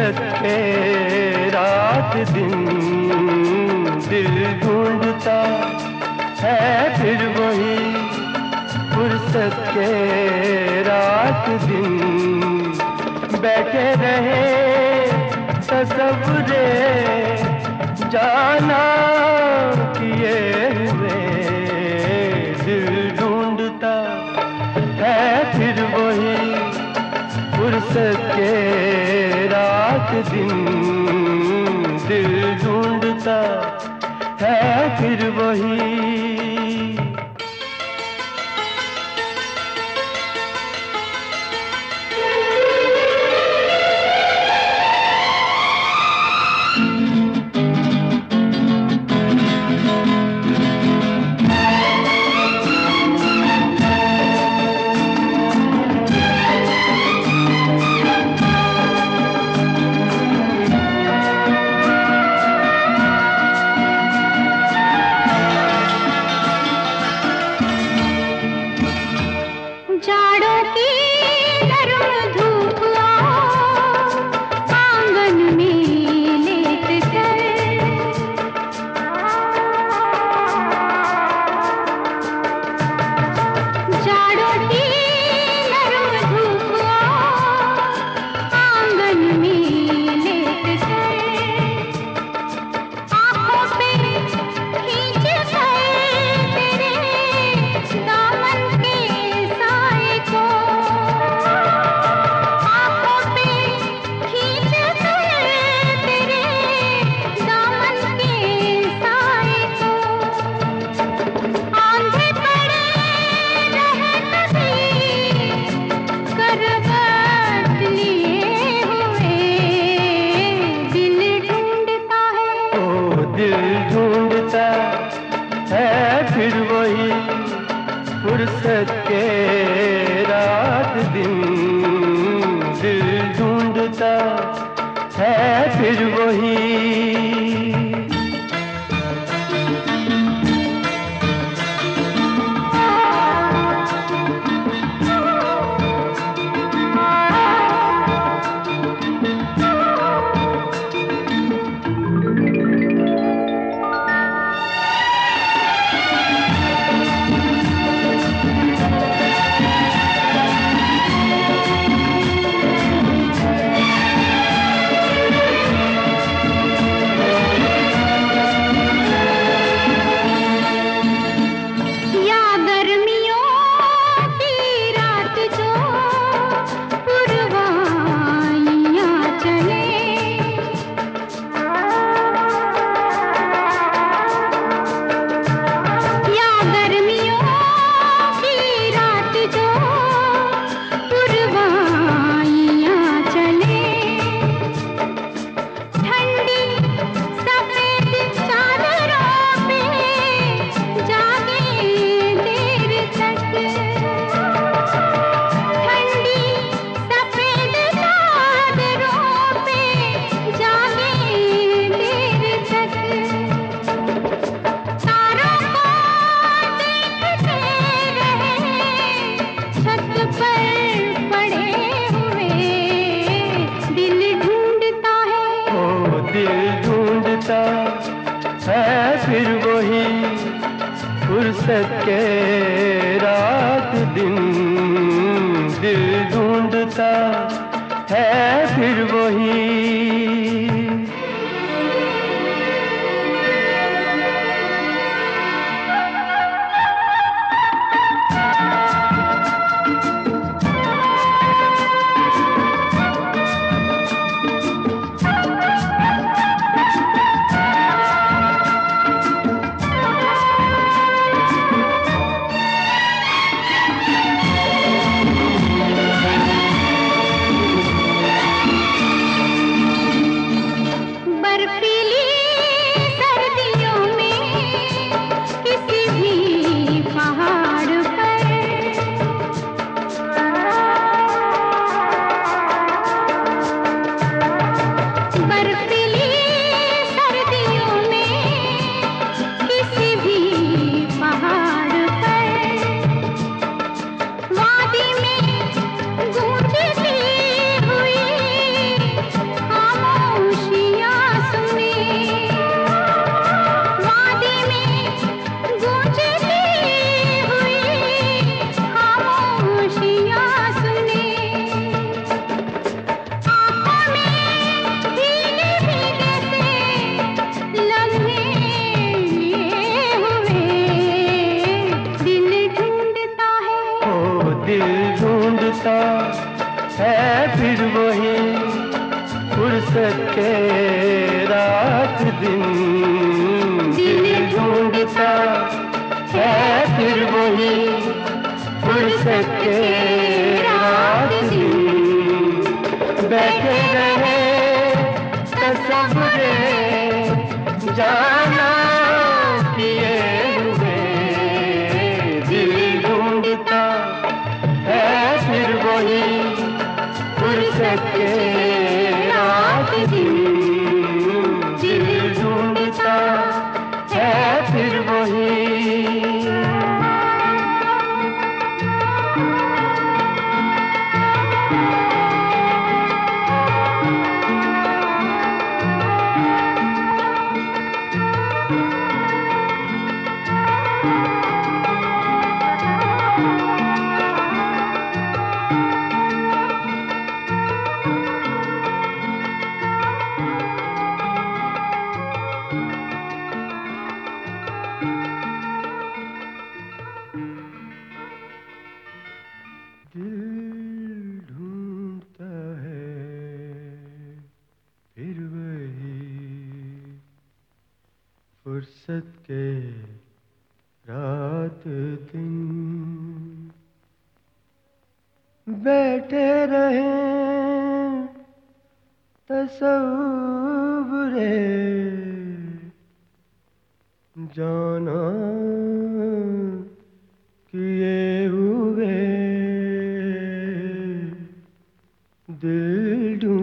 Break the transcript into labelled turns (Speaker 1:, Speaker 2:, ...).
Speaker 1: फुर्सत के रात दिन दिल ढूंढता है फिर वही फुर्सत के रात दिन। बैठे रहे तस्वरे जाना किए हुए। दिल ढूंढता है फिर वही फुर्सत के रात दिन दिल ढूंढता है फिर वही फुर्सत के रात दिन दिल ढूंढता है फिर वही फुर्सत के रात दिन दिल ढूंढता है फिर वही
Speaker 2: ढूंढता है फिर वही फुर्सत के रात दिन। दिल ढूंढता है फिर वही फुर्सत के रात दिन। बैठे रहे तस्वरे जाना वही फुर्सत के रात दिन फुर्सत के रात दिन। बैठे रहे तस्वरे जाना किए हुए दिल ढूंढता